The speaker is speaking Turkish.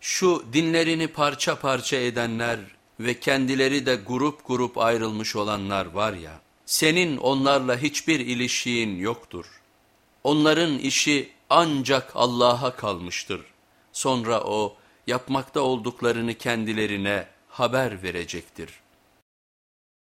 Şu dinlerini parça parça edenler ve kendileri de grup grup ayrılmış olanlar var ya, senin onlarla hiçbir ilişiğin yoktur. Onların işi ancak Allah'a kalmıştır. Sonra o yapmakta olduklarını kendilerine haber verecektir.''